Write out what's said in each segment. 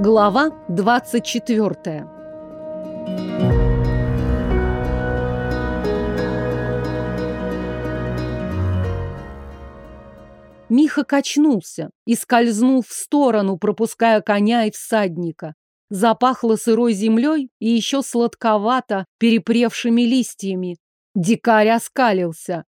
Глава 24 Миха качнулся и скользнул в сторону, пропуская коня и всадника. Запахло сырой землей и еще сладковато перепревшими листьями. Дикарь оскалился.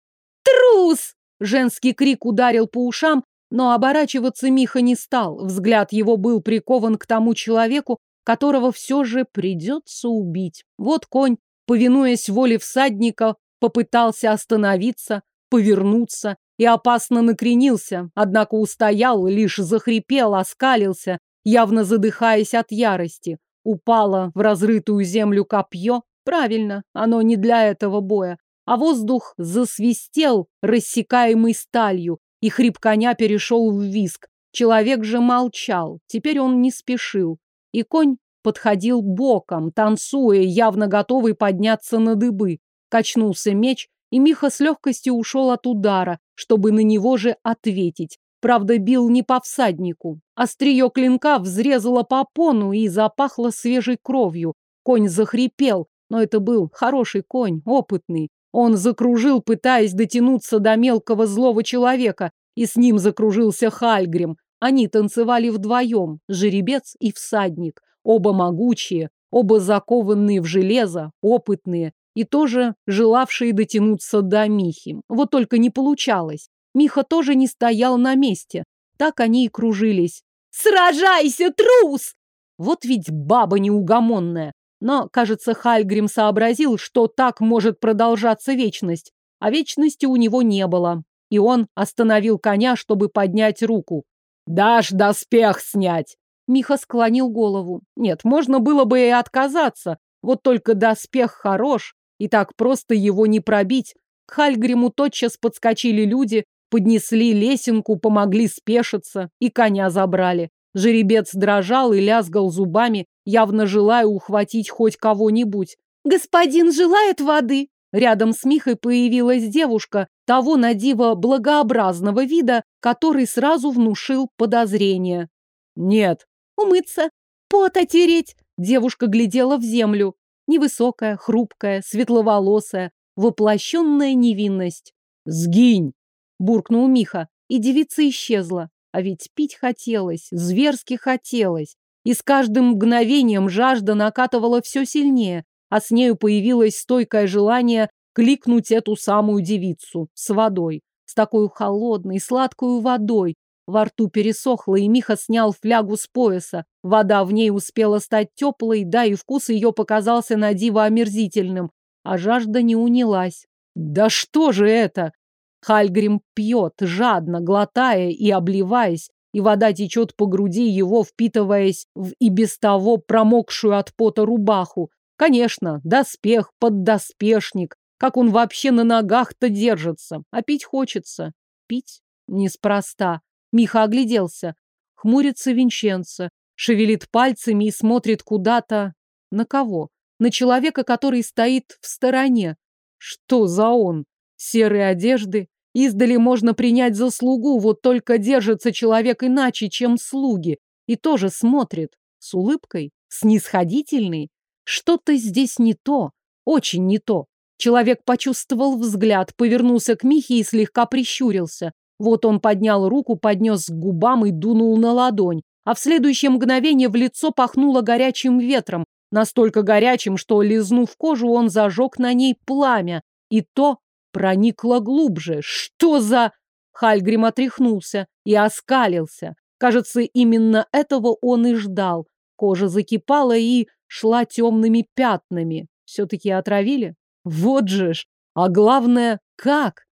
«Трус!» Женский крик ударил по ушам, но оборачиваться Миха не стал. Взгляд его был прикован к тому человеку, которого все же придется убить. Вот конь, повинуясь воле всадника, попытался остановиться, повернуться и опасно накренился, однако устоял, лишь захрипел, оскалился, явно задыхаясь от ярости. Упало в разрытую землю копье. Правильно, оно не для этого боя. А воздух засвистел, рассекаемый сталью, и хрип коня перешел в виск. Человек же молчал, теперь он не спешил. И конь подходил боком, танцуя, явно готовый подняться на дыбы. Качнулся меч, и Миха с легкостью ушел от удара, чтобы на него же ответить. Правда, бил не по всаднику. Острие клинка взрезало попону и запахло свежей кровью. Конь захрипел, но это был хороший конь, опытный. Он закружил, пытаясь дотянуться до мелкого злого человека, и с ним закружился Хальгрим. Они танцевали вдвоем, жеребец и всадник, оба могучие, оба закованные в железо, опытные и тоже желавшие дотянуться до Михи. Вот только не получалось. Миха тоже не стоял на месте. Так они и кружились. «Сражайся, трус!» Вот ведь баба неугомонная. Но, кажется, Хальгрим сообразил, что так может продолжаться вечность. А вечности у него не было. И он остановил коня, чтобы поднять руку. «Дашь доспех снять!» Миха склонил голову. Нет, можно было бы и отказаться. Вот только доспех хорош, и так просто его не пробить. К Хальгриму тотчас подскочили люди, поднесли лесенку, помогли спешиться и коня забрали. Жеребец дрожал и лязгал зубами, явно желая ухватить хоть кого-нибудь. «Господин желает воды!» Рядом с Михой появилась девушка, того на диво благообразного вида, который сразу внушил подозрение. «Нет». «Умыться, пот отереть!» Девушка глядела в землю. Невысокая, хрупкая, светловолосая, воплощенная невинность. «Сгинь!» – буркнул Миха, и девица исчезла. А ведь пить хотелось, зверски хотелось. И с каждым мгновением жажда накатывала все сильнее, а с нею появилось стойкое желание кликнуть эту самую девицу с водой, с такой холодной, сладкой водой. Во рту пересохло, и Миха снял флягу с пояса. Вода в ней успела стать теплой, да и вкус ее показался на диво омерзительным, а жажда не унялась. Да что же это? Хальгрим пьет, жадно, глотая и обливаясь, и вода течет по груди его, впитываясь в и без того промокшую от пота рубаху. Конечно, доспех, поддоспешник. Как он вообще на ногах-то держится? А пить хочется. Пить неспроста. Миха огляделся. Хмурится Винченцо, шевелит пальцами и смотрит куда-то. На кого? На человека, который стоит в стороне. Что за он? Серые одежды, Издали можно принять за слугу, вот только держится человек иначе, чем слуги. И тоже смотрит. С улыбкой? Снисходительный? Что-то здесь не то. Очень не то. Человек почувствовал взгляд, повернулся к Михе и слегка прищурился. Вот он поднял руку, поднес к губам и дунул на ладонь. А в следующее мгновение в лицо пахнуло горячим ветром. Настолько горячим, что, лизнув кожу, он зажег на ней пламя. И то проникла глубже. Что за... Хальгрим отряхнулся и оскалился. Кажется, именно этого он и ждал. Кожа закипала и шла темными пятнами. Все-таки отравили? Вот же ж! А главное, как?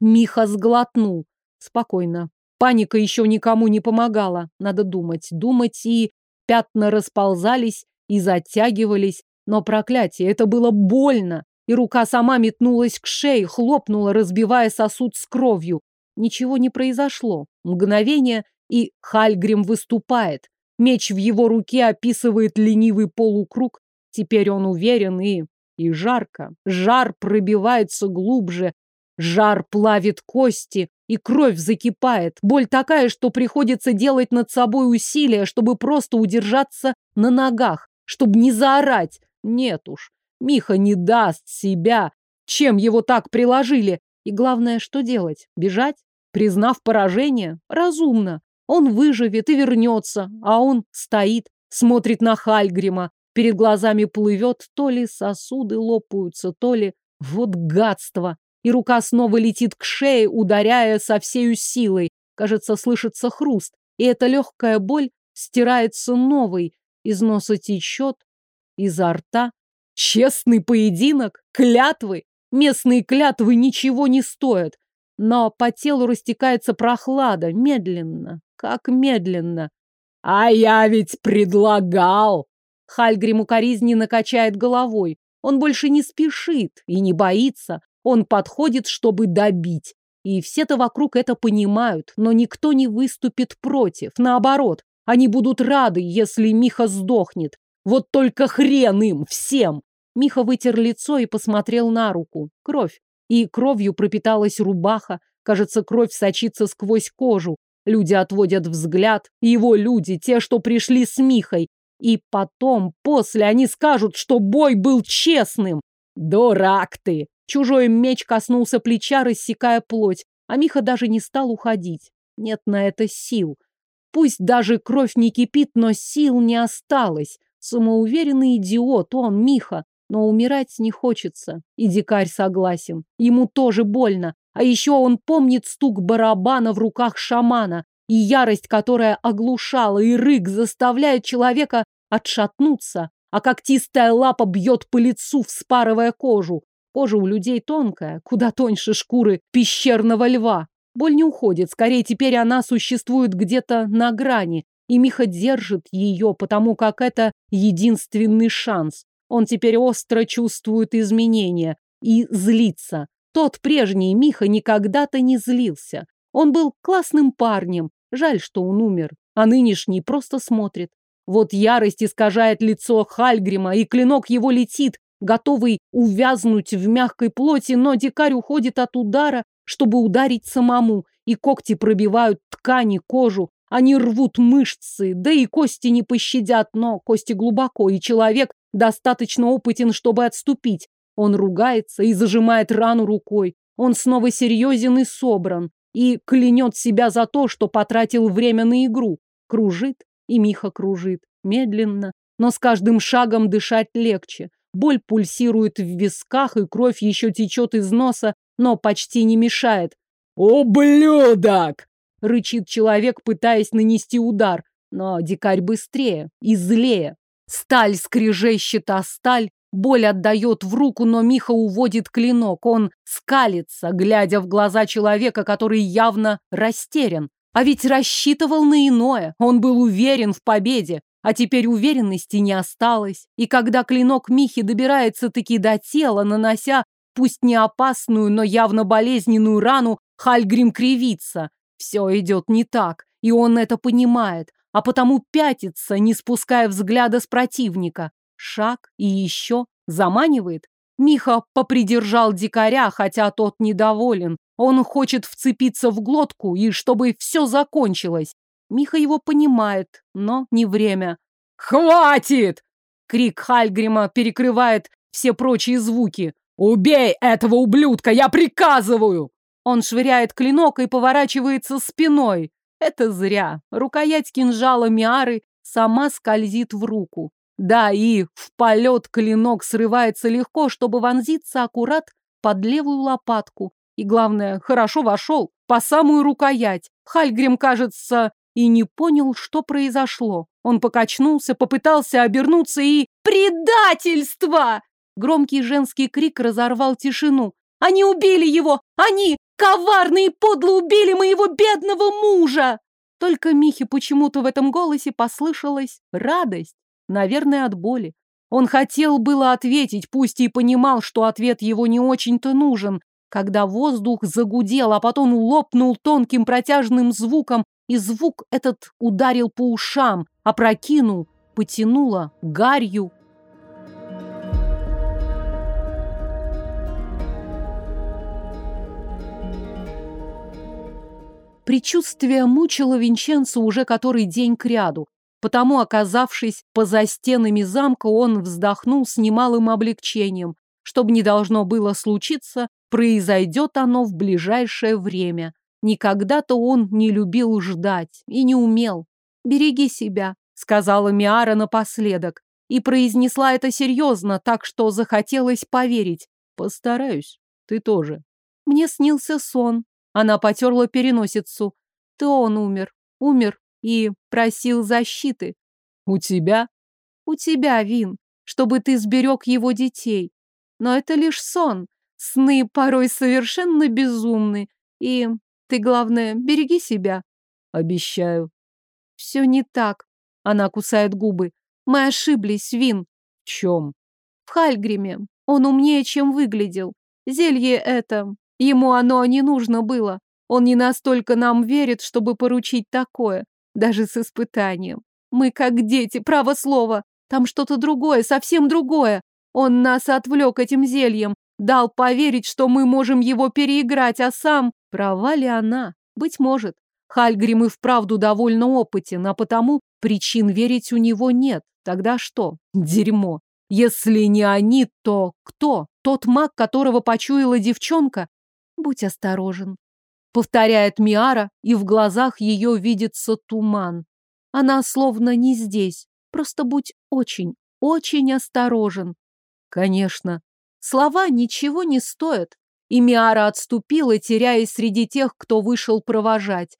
Миха сглотнул. Спокойно. Паника еще никому не помогала. Надо думать, думать, и пятна расползались и затягивались. Но проклятие, это было больно и рука сама метнулась к шее, хлопнула, разбивая сосуд с кровью. Ничего не произошло. Мгновение, и Хальгрим выступает. Меч в его руке описывает ленивый полукруг. Теперь он уверен и... и жарко. Жар пробивается глубже. Жар плавит кости. и кровь закипает. Боль такая, что приходится делать над собой усилия, чтобы просто удержаться на ногах, чтобы не заорать. Нет уж, Миха не даст себя. Чем его так приложили? И главное, что делать? Бежать? Признав поражение? Разумно. Он выживет и вернется, а он стоит, смотрит на Хальгрима. Перед глазами плывет, то ли сосуды лопаются, то ли... Вот гадство! И рука снова летит к шее, ударяя со всею силой. Кажется, слышится хруст, и эта легкая боль стирается новой. Из носа течет, изо рта. Честный поединок, клятвы. Местные клятвы ничего не стоят. Но по телу растекается прохлада, медленно, как медленно. А я ведь предлагал. Хальгрим укоризненно качает головой. Он больше не спешит и не боится. Он подходит, чтобы добить. И все-то вокруг это понимают, но никто не выступит против. Наоборот, они будут рады, если Миха сдохнет. Вот только хрен им, всем! Миха вытер лицо и посмотрел на руку. Кровь. И кровью пропиталась рубаха. Кажется, кровь сочится сквозь кожу. Люди отводят взгляд. Его люди, те, что пришли с Михой. И потом, после, они скажут, что бой был честным. Дурак ты! Чужой меч коснулся плеча, рассекая плоть. А Миха даже не стал уходить. Нет на это сил. Пусть даже кровь не кипит, но сил не осталось. Самоуверенный идиот он, Миха но умирать не хочется. И дикарь согласен. Ему тоже больно. А еще он помнит стук барабана в руках шамана и ярость, которая оглушала, и рык заставляет человека отшатнуться, а когтистая лапа бьет по лицу, вспарывая кожу. Кожа у людей тонкая, куда тоньше шкуры пещерного льва. Боль не уходит, скорее теперь она существует где-то на грани, и Миха держит ее, потому как это единственный шанс. Он теперь остро чувствует изменения и злится. Тот прежний Миха никогда-то не злился. Он был классным парнем. Жаль, что он умер. А нынешний просто смотрит. Вот ярость искажает лицо Хальгрима, и клинок его летит, готовый увязнуть в мягкой плоти, но дикарь уходит от удара, чтобы ударить самому, и когти пробивают ткани, кожу, они рвут мышцы, да и кости не пощадят, но кости глубоко, и человек достаточно опытен, чтобы отступить. Он ругается и зажимает рану рукой. Он снова серьезен и собран. И клянет себя за то, что потратил время на игру. Кружит, и Миха кружит. Медленно, но с каждым шагом дышать легче. Боль пульсирует в висках, и кровь еще течет из носа, но почти не мешает. «Ублюдок!» — рычит человек, пытаясь нанести удар. Но дикарь быстрее и злее. Сталь скрежещет о сталь, боль отдает в руку, но Миха уводит клинок. Он скалится, глядя в глаза человека, который явно растерян. А ведь рассчитывал на иное. Он был уверен в победе. А теперь уверенности не осталось. И когда клинок Михи добирается-таки до тела, нанося пусть не опасную, но явно болезненную рану, Хальгрим кривится. Все идет не так, и он это понимает а потому пятится, не спуская взгляда с противника. Шаг и еще заманивает. Миха попридержал дикаря, хотя тот недоволен. Он хочет вцепиться в глотку и чтобы все закончилось. Миха его понимает, но не время. «Хватит!» Крик Хальгрима перекрывает все прочие звуки. «Убей этого ублюдка! Я приказываю!» Он швыряет клинок и поворачивается спиной. Это зря. Рукоять кинжала Миары сама скользит в руку. Да, и в полет клинок срывается легко, чтобы вонзиться аккурат под левую лопатку. И главное, хорошо вошел, по самую рукоять. Хальгрим, кажется, и не понял, что произошло. Он покачнулся, попытался обернуться и... «Предательство!» Громкий женский крик разорвал тишину. «Они убили его! Они! Коварно и подло убили моего бедного мужа!» Только Михе почему-то в этом голосе послышалась радость, наверное, от боли. Он хотел было ответить, пусть и понимал, что ответ его не очень-то нужен, когда воздух загудел, а потом лопнул тонким протяжным звуком, и звук этот ударил по ушам, опрокинул, потянуло гарью Причувствие мучило Винченцо уже который день кряду. Потому, оказавшись поза стенами замка, он вздохнул с немалым облегчением. Чтоб не должно было случиться, произойдет оно в ближайшее время. Никогда-то он не любил ждать и не умел. «Береги себя», — сказала Миара напоследок. И произнесла это серьезно, так что захотелось поверить. «Постараюсь. Ты тоже». Мне снился сон. Она потерла переносицу. То он умер. Умер и просил защиты. У тебя? У тебя, Вин, чтобы ты сберег его детей. Но это лишь сон. Сны порой совершенно безумны. И ты, главное, береги себя. Обещаю. Все не так. Она кусает губы. Мы ошиблись, Вин. В чем? В Хальгриме. Он умнее, чем выглядел. Зелье это... Ему оно не нужно было. Он не настолько нам верит, чтобы поручить такое, даже с испытанием. Мы как дети, право слово. Там что-то другое, совсем другое. Он нас отвлек этим зельем, дал поверить, что мы можем его переиграть, а сам... Права ли она? Быть может. Хальгрим и вправду довольно опытен, а потому причин верить у него нет. Тогда что? Дерьмо. Если не они, то кто? Тот маг, которого почуяла девчонка? Будь осторожен повторяет Миара, и в глазах ее видится туман. Она словно не здесь. Просто будь очень, очень осторожен. Конечно, слова ничего не стоят. И Миара отступила, теряясь среди тех, кто вышел провожать.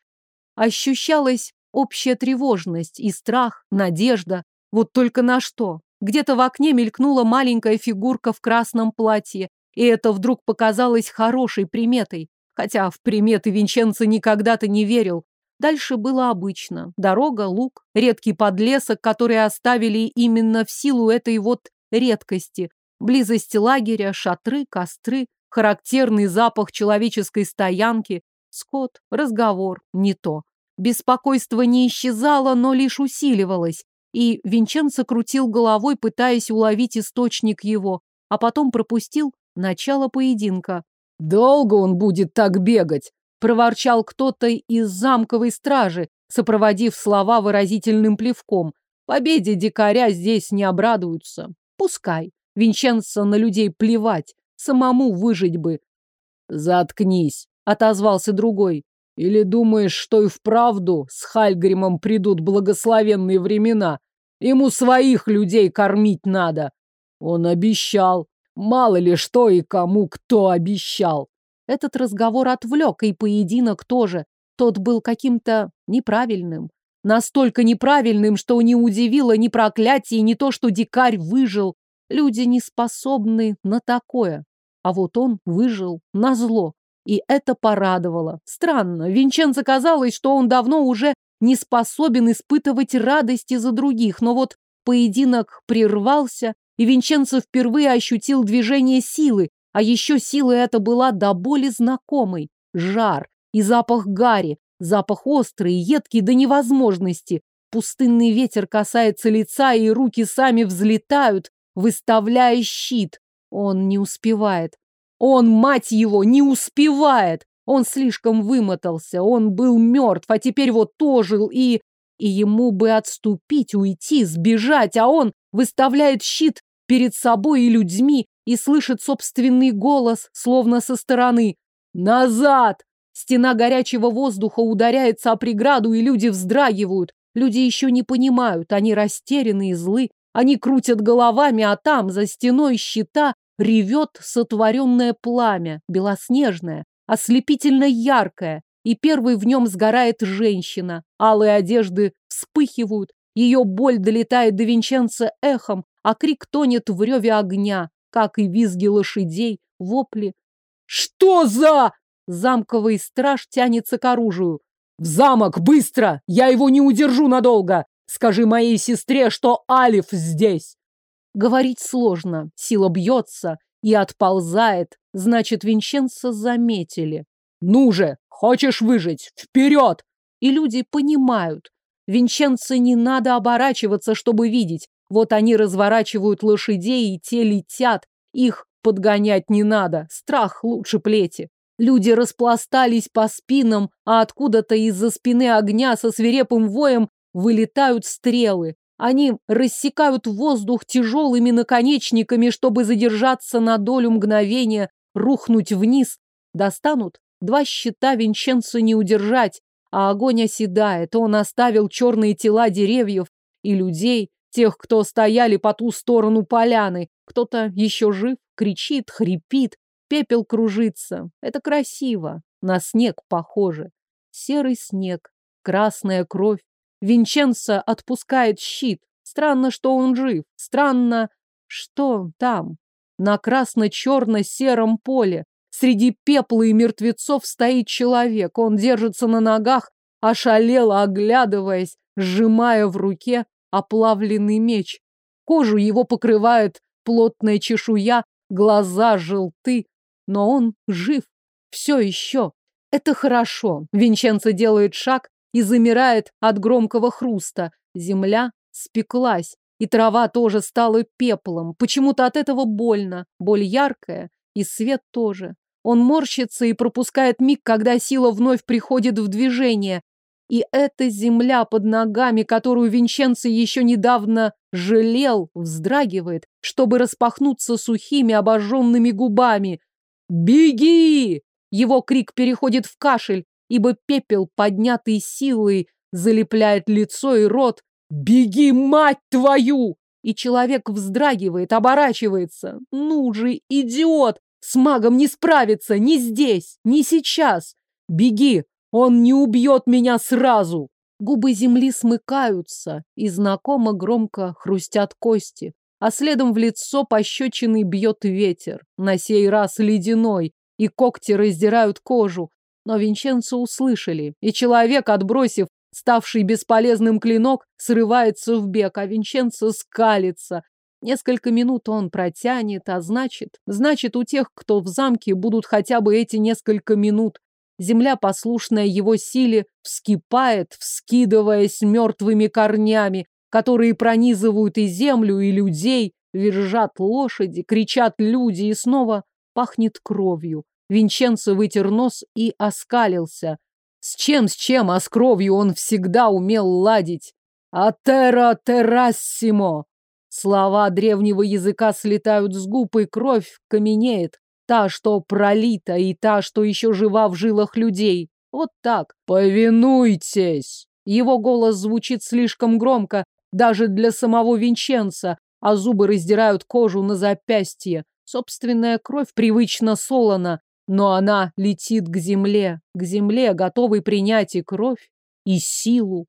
Ощущалась общая тревожность и страх, надежда. Вот только на что? Где-то в окне мелькнула маленькая фигурка в красном платье, и это вдруг показалось хорошей приметой хотя в приметы Винченцо никогда-то не верил. Дальше было обычно. Дорога, луг, редкий подлесок, который оставили именно в силу этой вот редкости. Близость лагеря, шатры, костры, характерный запах человеческой стоянки, скот, разговор, не то. Беспокойство не исчезало, но лишь усиливалось, и Винченцо крутил головой, пытаясь уловить источник его, а потом пропустил начало поединка. «Долго он будет так бегать?» – проворчал кто-то из замковой стражи, сопроводив слова выразительным плевком. Победе дикаря здесь не обрадуются. Пускай. Винченцо на людей плевать. Самому выжить бы. «Заткнись», — отозвался другой. «Или думаешь, что и вправду с Хальгримом придут благословенные времена? Ему своих людей кормить надо». Он обещал. Мало ли что и кому кто обещал. Этот разговор отвлек, и поединок тоже. Тот был каким-то неправильным. Настолько неправильным, что не удивило ни проклятие, ни то, что дикарь выжил. Люди не способны на такое. А вот он выжил на зло. И это порадовало. Странно, Винченцо казалось, что он давно уже не способен испытывать радости за других, но вот поединок прервался, и Винченцо впервые ощутил движение силы, а еще сила эта была до боли знакомой. Жар и запах гари, запах острый и едкий до невозможности. Пустынный ветер касается лица, и руки сами взлетают, выставляя щит. Он не успевает. Он, мать его, не успевает! Он слишком вымотался, он был мертв, а теперь вот ожил и... И ему бы отступить, уйти, сбежать, а он выставляет щит перед собой и людьми и слышит собственный голос, словно со стороны. «Назад!» Стена горячего воздуха ударяется о преграду, и люди вздрагивают. Люди еще не понимают, они растеряны и злы. Они крутят головами, а там, за стеной щита, ревет сотворенное пламя, белоснежное, ослепительно яркое, и первой в нем сгорает женщина. Алые одежды вспыхивают, ее боль долетает до Винченца эхом, а крик тонет в реве огня, как и визги лошадей, вопли. «Что за...» Замковый страж тянется к оружию. «В замок, быстро! Я его не удержу надолго! Скажи моей сестре, что Алиф здесь!» Говорить сложно, сила бьется и отползает, значит, Винченца заметили. «Ну же, хочешь выжить? Вперед!» И люди понимают. Винченце не надо оборачиваться, чтобы видеть. Вот они разворачивают лошадей, и те летят. Их подгонять не надо. Страх лучше плети. Люди распластались по спинам, а откуда-то из-за спины огня со свирепым воем вылетают стрелы. Они рассекают воздух тяжелыми наконечниками, чтобы задержаться на долю мгновения, рухнуть вниз. Достанут? Два щита Винченцо не удержать, а огонь оседает. Он оставил черные тела деревьев и людей, тех, кто стояли по ту сторону поляны. Кто-то еще жив, кричит, хрипит, пепел кружится. Это красиво, на снег похоже. Серый снег, красная кровь. Винченцо отпускает щит. Странно, что он жив. Странно, что там, на красно-черно-сером поле. Среди пепла и мертвецов стоит человек. Он держится на ногах, ошалело оглядываясь, сжимая в руке оплавленный меч. Кожу его покрывает плотная чешуя, глаза желты, но он жив. Все еще. Это хорошо. Винченцо делает шаг и замирает от громкого хруста. Земля спеклась, и трава тоже стала пеплом. Почему-то от этого больно. Боль яркая, и свет тоже. Он морщится и пропускает миг, когда сила вновь приходит в движение. И эта земля под ногами, которую Винченцо еще недавно жалел, вздрагивает, чтобы распахнуться сухими обожженными губами. «Беги!» Его крик переходит в кашель, ибо пепел, поднятый силой, залепляет лицо и рот. «Беги, мать твою!» И человек вздрагивает, оборачивается. «Ну же, идиот! С магом не справиться ни здесь, ни сейчас. Беги, он не убьет меня сразу. Губы земли смыкаются, и знакомо громко хрустят кости. А следом в лицо пощечиной бьет ветер, на сей раз ледяной, и когти раздирают кожу. Но Винченцо услышали, и человек, отбросив ставший бесполезным клинок, срывается в бег, а Винченцо скалится, Несколько минут он протянет, а значит, значит, у тех, кто в замке, будут хотя бы эти несколько минут. Земля, послушная его силе, вскипает, вскидываясь мертвыми корнями, которые пронизывают и землю, и людей, вержат лошади, кричат люди, и снова пахнет кровью. Винченцо вытер нос и оскалился. С чем, с чем, а с кровью он всегда умел ладить. «Атера террассимо!» Слова древнего языка слетают с губ, и кровь каменеет. Та, что пролита, и та, что еще жива в жилах людей. Вот так. «Повинуйтесь!» Его голос звучит слишком громко, даже для самого Винченца, а зубы раздирают кожу на запястье. Собственная кровь привычно солона, но она летит к земле, к земле, готовой принять и кровь, и силу.